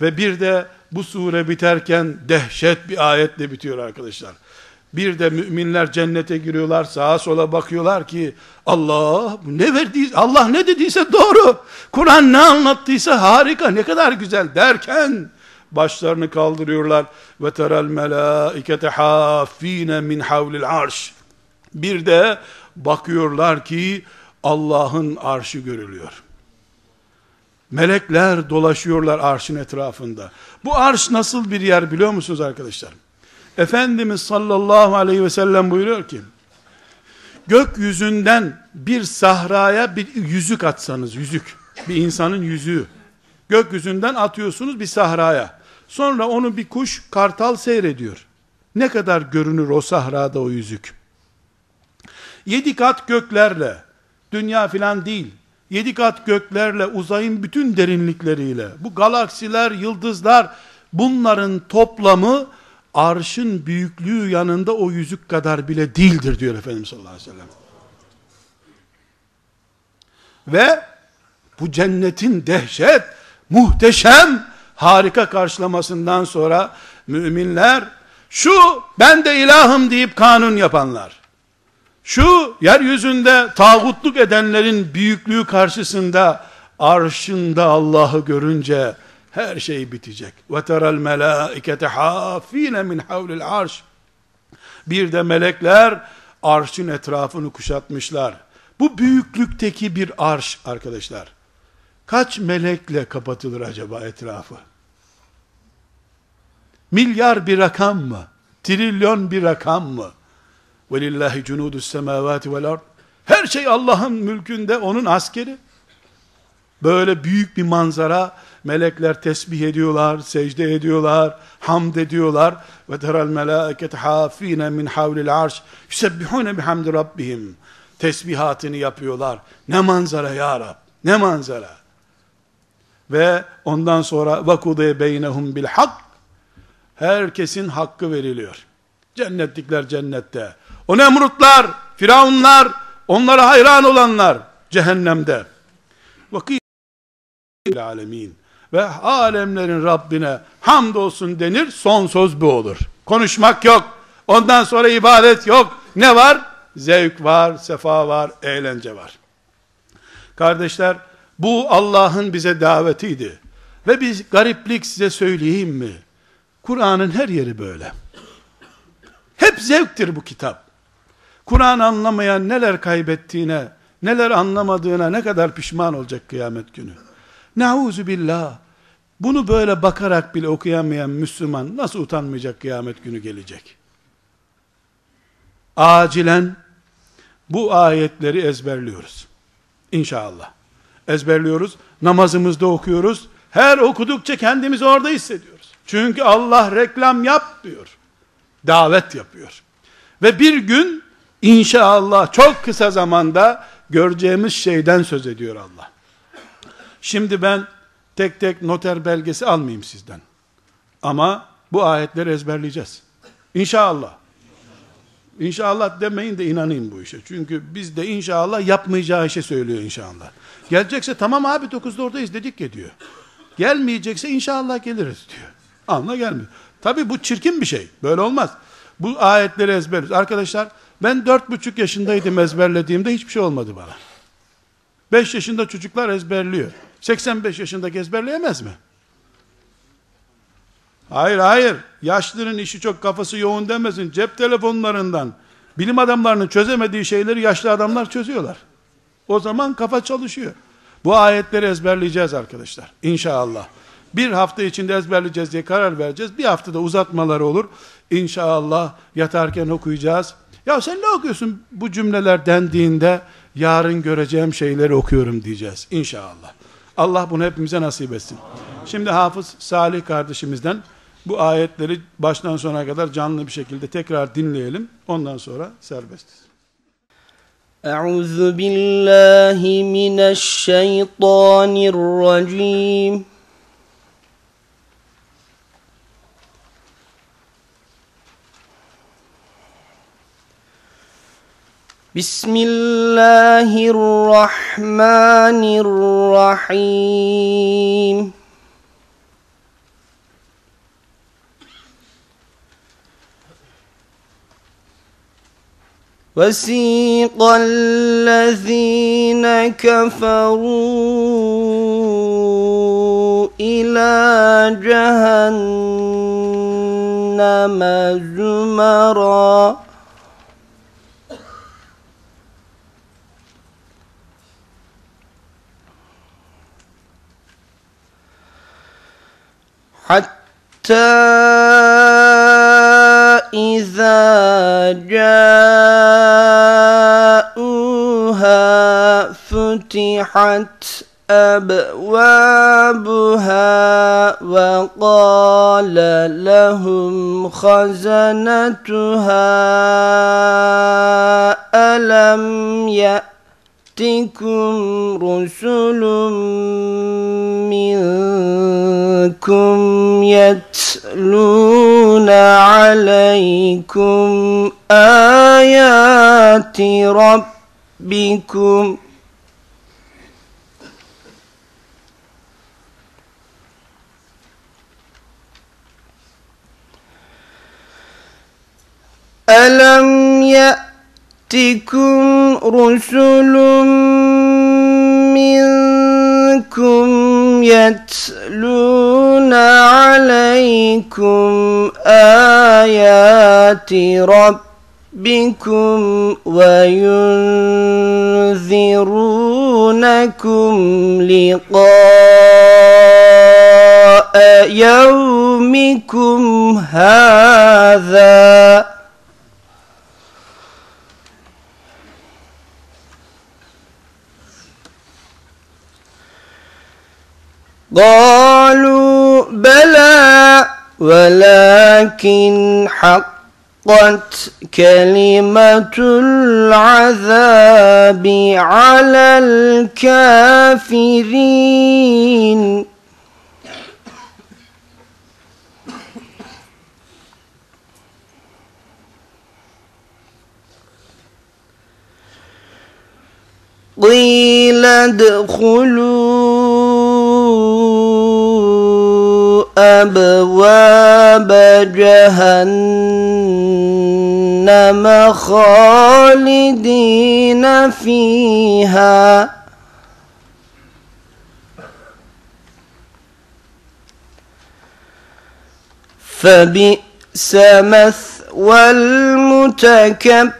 Ve bir de bu sure biterken dehşet bir ayetle bitiyor arkadaşlar. Bir de müminler cennete giriyorlar, sağa sola bakıyorlar ki Allah ne verdiyse, Allah ne dediyse doğru. Kur'an ne anlattıysa harika, ne kadar güzel derken başlarını kaldırıyorlar ve teral melaikete hafine min havlil arş. Bir de bakıyorlar ki Allah'ın arşı görülüyor. Melekler dolaşıyorlar arşın etrafında. Bu arş nasıl bir yer biliyor musunuz arkadaşlar? Efendimiz sallallahu aleyhi ve sellem buyuruyor ki, gökyüzünden bir sahraya bir yüzük atsanız, yüzük, bir insanın yüzüğü, gökyüzünden atıyorsunuz bir sahraya, sonra onu bir kuş, kartal seyrediyor. Ne kadar görünür o sahrada o yüzük? Yedi kat göklerle, dünya filan değil, yedi kat göklerle, uzayın bütün derinlikleriyle, bu galaksiler, yıldızlar, bunların toplamı, arşın büyüklüğü yanında o yüzük kadar bile değildir diyor Efendimiz sallallahu aleyhi ve sellem. Ve bu cennetin dehşet, muhteşem, harika karşılamasından sonra müminler şu ben de ilahım deyip kanun yapanlar, şu yeryüzünde tağutluk edenlerin büyüklüğü karşısında arşında Allah'ı görünce her şey bitecek. Ve teral melaikete hafine min havlil arş. Bir de melekler arşın etrafını kuşatmışlar. Bu büyüklükteki bir arş arkadaşlar. Kaç melekle kapatılır acaba etrafı? Milyar bir rakam mı? Trilyon bir rakam mı? Velillahi cunudus semavati vel ard. Her şey Allah'ın mülkünde, onun askeri. Böyle büyük bir manzara, melekler tesbih ediyorlar, secde ediyorlar, hamd ediyorlar. Ve teral melâket hâfîne min havlil arş, yusebbihûne bihamdi rabbihim. Tesbihatını yapıyorlar. Ne manzara ya Rab, ne manzara. Ve ondan sonra vakude beynehum bil hak, herkesin hakkı veriliyor. Cennetlikler cennette. O Nemrutlar, Firavunlar, onlara hayran olanlar cehennemde. Vakit alemin ve alemlerin Rabbine hamdolsun denir son söz bu olur. Konuşmak yok ondan sonra ibadet yok. Ne var? Zevk var sefa var eğlence var. Kardeşler bu Allah'ın bize davetiydi. Ve biz gariplik size söyleyeyim mi? Kur'an'ın her yeri böyle. Hep zevktir bu kitap. Kur'an anlamayan neler kaybettiğine neler anlamadığına ne kadar pişman olacak kıyamet günü Nauzu billah. Bunu böyle bakarak bile okuyamayan Müslüman nasıl utanmayacak kıyamet günü gelecek? Acilen bu ayetleri ezberliyoruz. İnşallah. Ezberliyoruz. Namazımızda okuyoruz. Her okudukça kendimizi orada hissediyoruz. Çünkü Allah reklam yapmıyor. Davet yapıyor. Ve bir gün inşallah çok kısa zamanda göreceğimiz şeyden söz ediyor Allah. Şimdi ben tek tek noter belgesi almayayım sizden. Ama bu ayetleri ezberleyeceğiz. İnşallah. İnşallah demeyin de inanayım bu işe. Çünkü biz de inşallah yapmayacağı işe söylüyor inşallah. Gelecekse tamam abi 9'da oradayız dedik ya diyor. Gelmeyecekse inşallah geliriz diyor. Anla gelmiyor. Tabi bu çirkin bir şey. Böyle olmaz. Bu ayetleri ezberiz. Arkadaşlar ben dört buçuk yaşındaydım ezberlediğimde hiçbir şey olmadı bana. Beş yaşında çocuklar ezberliyor. 85 yaşındaki ezberleyemez mi? Hayır hayır. Yaşlının işi çok kafası yoğun demesin. Cep telefonlarından bilim adamlarının çözemediği şeyleri yaşlı adamlar çözüyorlar. O zaman kafa çalışıyor. Bu ayetleri ezberleyeceğiz arkadaşlar. İnşallah. Bir hafta içinde ezberleyeceğiz diye karar vereceğiz. Bir haftada uzatmaları olur. İnşallah yatarken okuyacağız. Ya sen ne okuyorsun bu cümleler dendiğinde yarın göreceğim şeyleri okuyorum diyeceğiz. İnşallah. Allah bunu hepimize nasip etsin. Şimdi Hafız Salih kardeşimizden bu ayetleri baştan sona kadar canlı bir şekilde tekrar dinleyelim. Ondan sonra serbestiz. Euzu billahi mineşşeytanirracim. بسم الله الرحمن الرحيم. وسيق الذين كفروا إلى جهنم زمرًا. حتى إذا جاءوها فتحت أبوابها وقال لهم خزنتها ألم يأ يأتكم رسل منكم يتلون عليكم آيات ربكم ألم يأتكم يأتكم رسل منكم يتلون عليكم آيات ربكم وينذرونكم لقاء يومكم هذا قالوا بلى ولكن حقت كلمة العذاب على الكافرين. قيل ادخلوا أبواب جهنم خالدين فيها. فبئس مثوى المتكبرين.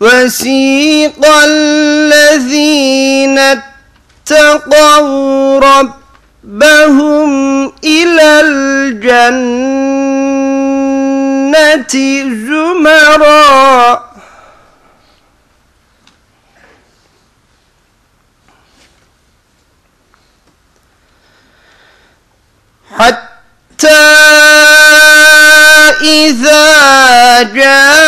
وسيق الذين اتقوا ربهم إلى الجنة زمرًا. حتى إذا جاءوها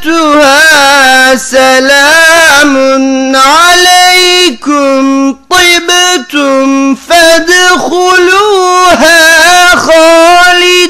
خزنتها سلام عليكم. طبتم فادخلوها خالدين.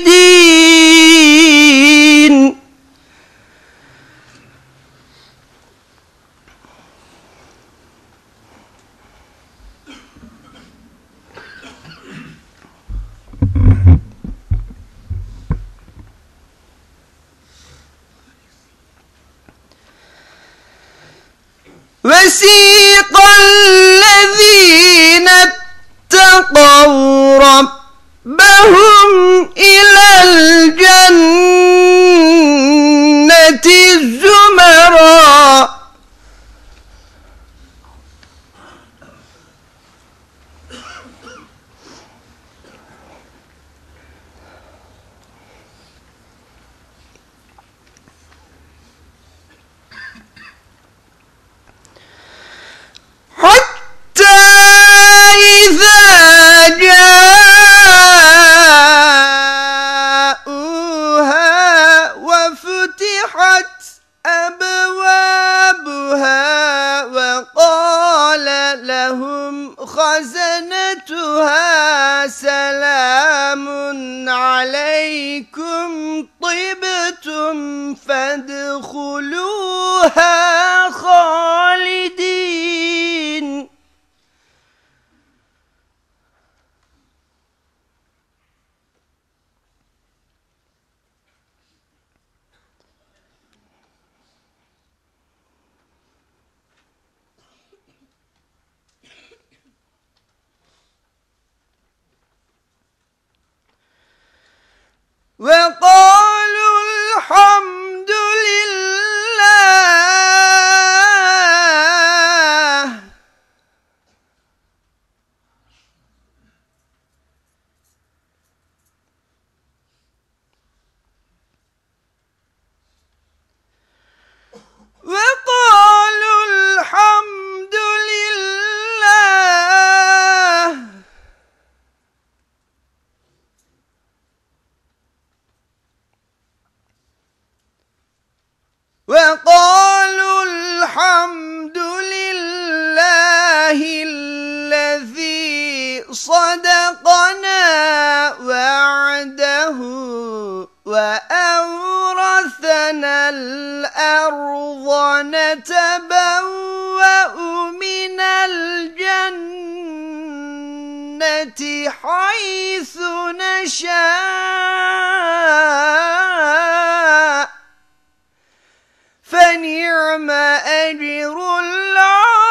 وسيق الذين اتقوا ربهم إلى الجنة. الأرض نتبوأ من الجنة حيث نشاء. فنعم أجر العاملين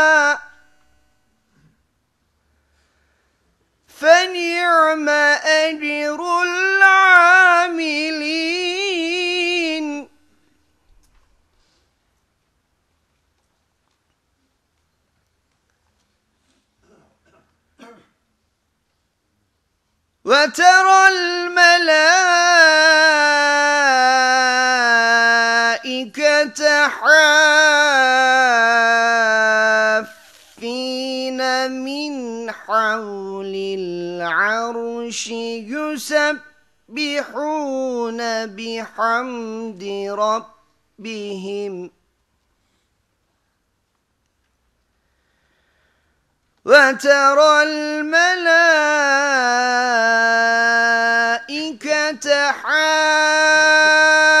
فنعم أجر العاملين. وترى الملائكة حافين. من حول العرش يسبحون بحمد ربهم. وترى الملائكة حافين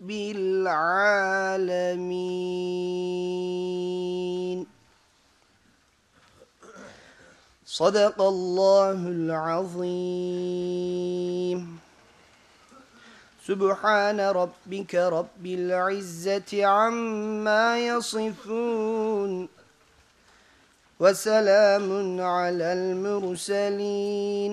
العالمين صدق الله العظيم سبحان ربك رب العزة عما يصفون وسلام على المرسلين